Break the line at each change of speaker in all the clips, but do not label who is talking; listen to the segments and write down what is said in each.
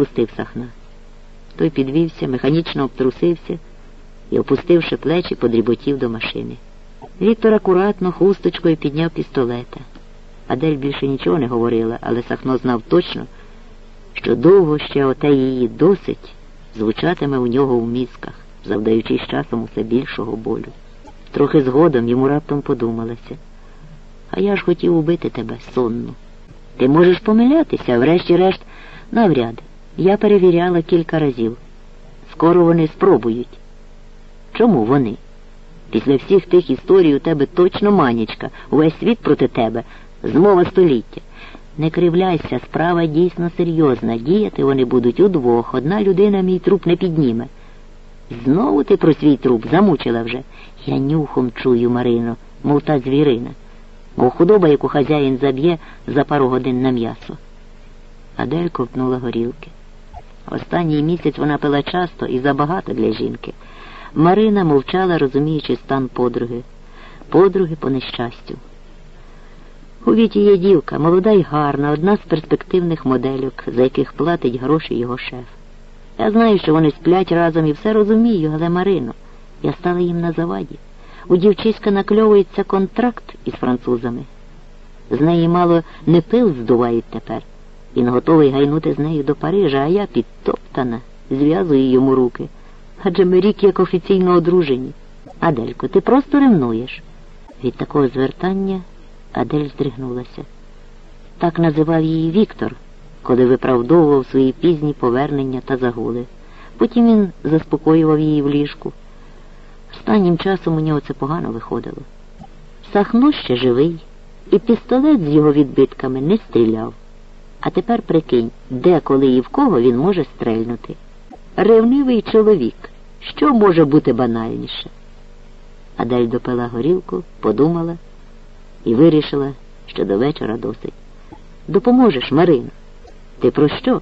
відпустив сахна. Той підвівся, механічно обтрусився і, опустивши плечі, подріботів до машини. Віктор акуратно хусточкою підняв пістолета. Адель більше нічого не говорила, але Сахно знав точно, що довго ще оте її досить звучатиме у нього в мізках, завдаючи з часом усе більшого болю. Трохи згодом йому раптом подумалося. А я ж хотів убити тебе сонну. Ти можеш помилятися, врешті-решт, навряд. Я перевіряла кілька разів. Скоро вони спробують. Чому вони? Після всіх тих історій у тебе точно манічка, увесь світ проти тебе, змова століття. Не кривляйся, справа дійсно серйозна. Діяти вони будуть удвох. Одна людина мій труп не підніме. Знову ти про свій труп замучила вже. Я нюхом чую, Марино, мов та звірина, мов худоба, яку хазяїн заб'є за пару годин на м'ясо. Адель ковтнула горілки. Останній місяць вона пила часто і забагато для жінки. Марина мовчала, розуміючи стан подруги, подруги по нещастю. У віті є дівка, молода й гарна, одна з перспективних модельок, за яких платить гроші його шеф. Я знаю, що вони сплять разом і все розумію, але Марино, я стала їм на заваді. У дівчиська накльовується контракт із французами. З неї мало не пил здувають тепер. Він готовий гайнути з нею до Парижа, а я підтоптана, зв'язую йому руки. Адже ми рік як офіційно одружені. Аделько, ти просто ревнуєш. Від такого звертання Адель здригнулася. Так називав її Віктор, коли виправдовував свої пізні повернення та загули. Потім він заспокоював її в ліжку. Останнім часом у нього це погано виходило. Сахно ще живий, і пістолет з його відбитками не стріляв. А тепер прикинь, де, коли і в кого він може стрельнути. Ревнивий чоловік. Що може бути банальніше? Адель допила горілку, подумала і вирішила, що до вечора досить. Допоможеш, Марина? Ти про що?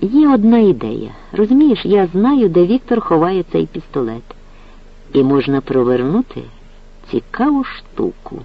Є одна ідея. Розумієш, я знаю, де Віктор ховає цей пістолет. І можна провернути цікаву штуку.